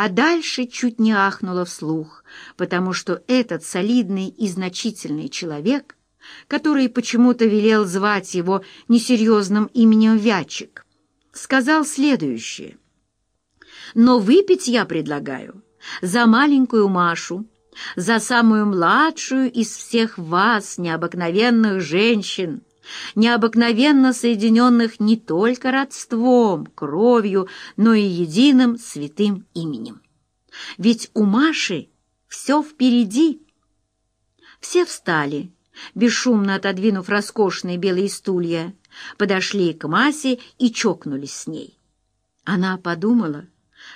а дальше чуть не ахнула вслух, потому что этот солидный и значительный человек, который почему-то велел звать его несерьезным именем Вячик, сказал следующее. «Но выпить я предлагаю за маленькую Машу, за самую младшую из всех вас, необыкновенных женщин, необыкновенно соединенных не только родством, кровью, но и единым святым именем. Ведь у Маши все впереди. Все встали, бесшумно отодвинув роскошные белые стулья, подошли к Масе и чокнулись с ней. Она подумала,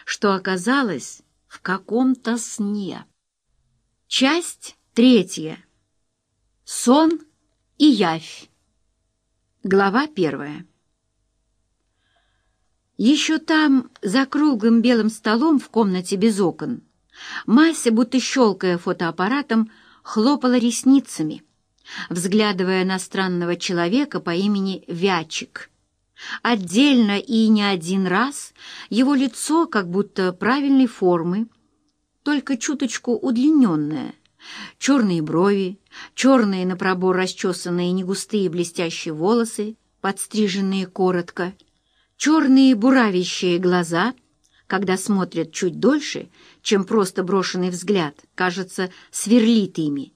что оказалась в каком-то сне. Часть третья. Сон и явь. Глава первая. Еще там, за круглым белым столом в комнате без окон, Мася, будто щелкая фотоаппаратом, хлопала ресницами, взглядывая на странного человека по имени Вячик. Отдельно и не один раз его лицо как будто правильной формы, только чуточку удлиненное, черные брови, черные на пробор расчесанные негустые блестящие волосы, подстриженные коротко, черные буравящие глаза, когда смотрят чуть дольше, чем просто брошенный взгляд, кажется, сверлит ими.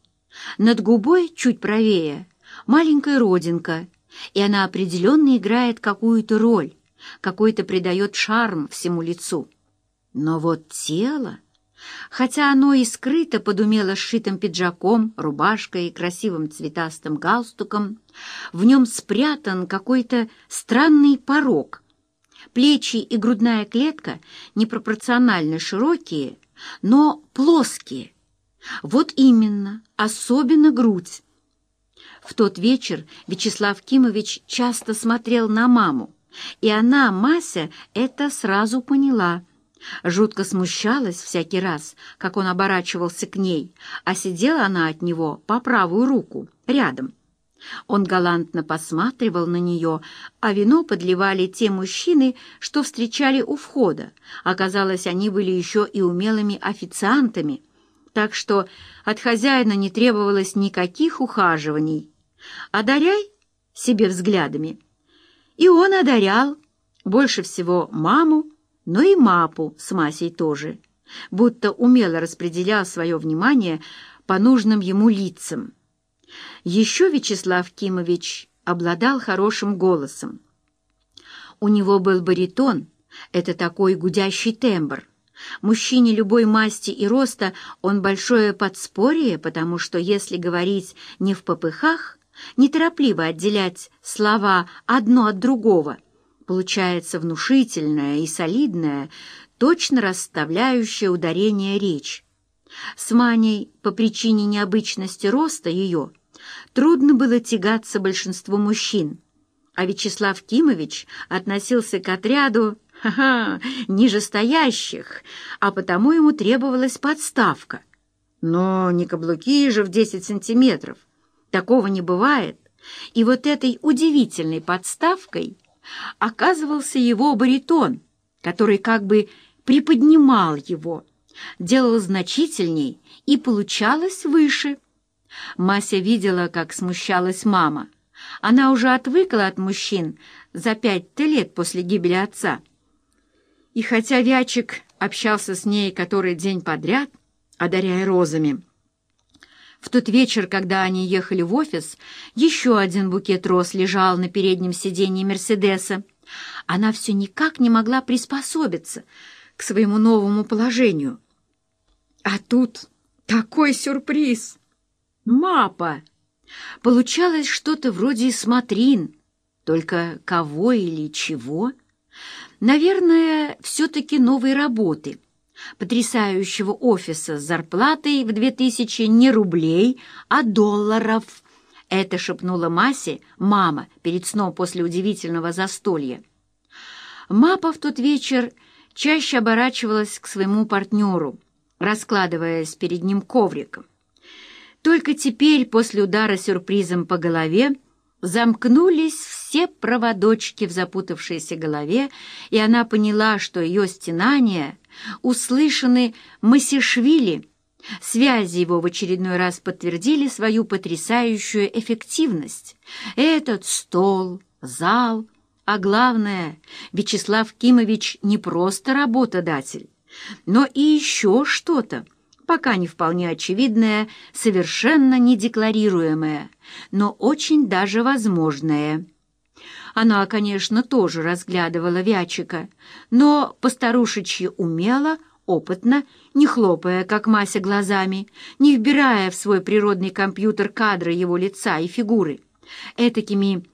Над губой, чуть правее, маленькая родинка, и она определенно играет какую-то роль, какой-то придает шарм всему лицу. Но вот тело... Хотя оно и скрыто под умело сшитым пиджаком, рубашкой и красивым цветастым галстуком, в нем спрятан какой-то странный порог. Плечи и грудная клетка непропорционально широкие, но плоские. Вот именно, особенно грудь. В тот вечер Вячеслав Кимович часто смотрел на маму, и она, Мася, это сразу поняла — Жутко смущалась всякий раз, как он оборачивался к ней, а сидела она от него по правую руку, рядом. Он галантно посматривал на нее, а вино подливали те мужчины, что встречали у входа. Оказалось, они были еще и умелыми официантами, так что от хозяина не требовалось никаких ухаживаний. «Одаряй себе взглядами». И он одарял, больше всего маму, но и Мапу с Масей тоже, будто умело распределял свое внимание по нужным ему лицам. Еще Вячеслав Кимович обладал хорошим голосом. У него был баритон, это такой гудящий тембр. Мужчине любой масти и роста он большое подспорье, потому что если говорить не в попыхах, неторопливо отделять слова одно от другого — Получается внушительная и солидная, точно расставляющая ударение речь. С Маней, по причине необычности роста ее, трудно было тягаться большинству мужчин, а Вячеслав Кимович относился к отряду ха-ха, нижестоящих, а потому ему требовалась подставка. Но не каблуки же в десять сантиметров. Такого не бывает. И вот этой удивительной подставкой оказывался его баритон, который как бы приподнимал его, делал значительней и получалось выше. Мася видела, как смущалась мама. Она уже отвыкла от мужчин за пять-то лет после гибели отца. И хотя Вячик общался с ней который день подряд, одаряя розами, в тот вечер, когда они ехали в офис, еще один букет роз лежал на переднем сиденье Мерседеса. Она все никак не могла приспособиться к своему новому положению. А тут такой сюрприз! Мапа! Получалось что-то вроде смотрин, только кого или чего? Наверное, все-таки новой работы — потрясающего офиса с зарплатой в две тысячи не рублей, а долларов. Это шепнула Масе мама перед сном после удивительного застолья. Мапа в тот вечер чаще оборачивалась к своему партнеру, раскладываясь перед ним ковриком. Только теперь, после удара сюрпризом по голове, замкнулись все все проводочки в запутавшейся голове, и она поняла, что ее стенания услышаны Масишвили. Связи его в очередной раз подтвердили свою потрясающую эффективность. Этот стол, зал, а главное, Вячеслав Кимович не просто работодатель, но и еще что-то, пока не вполне очевидное, совершенно недекларируемое, но очень даже возможное. Она, конечно, тоже разглядывала Вячика, но постарушечьи умело, опытно, не хлопая, как Мася, глазами, не вбирая в свой природный компьютер кадры его лица и фигуры, этакими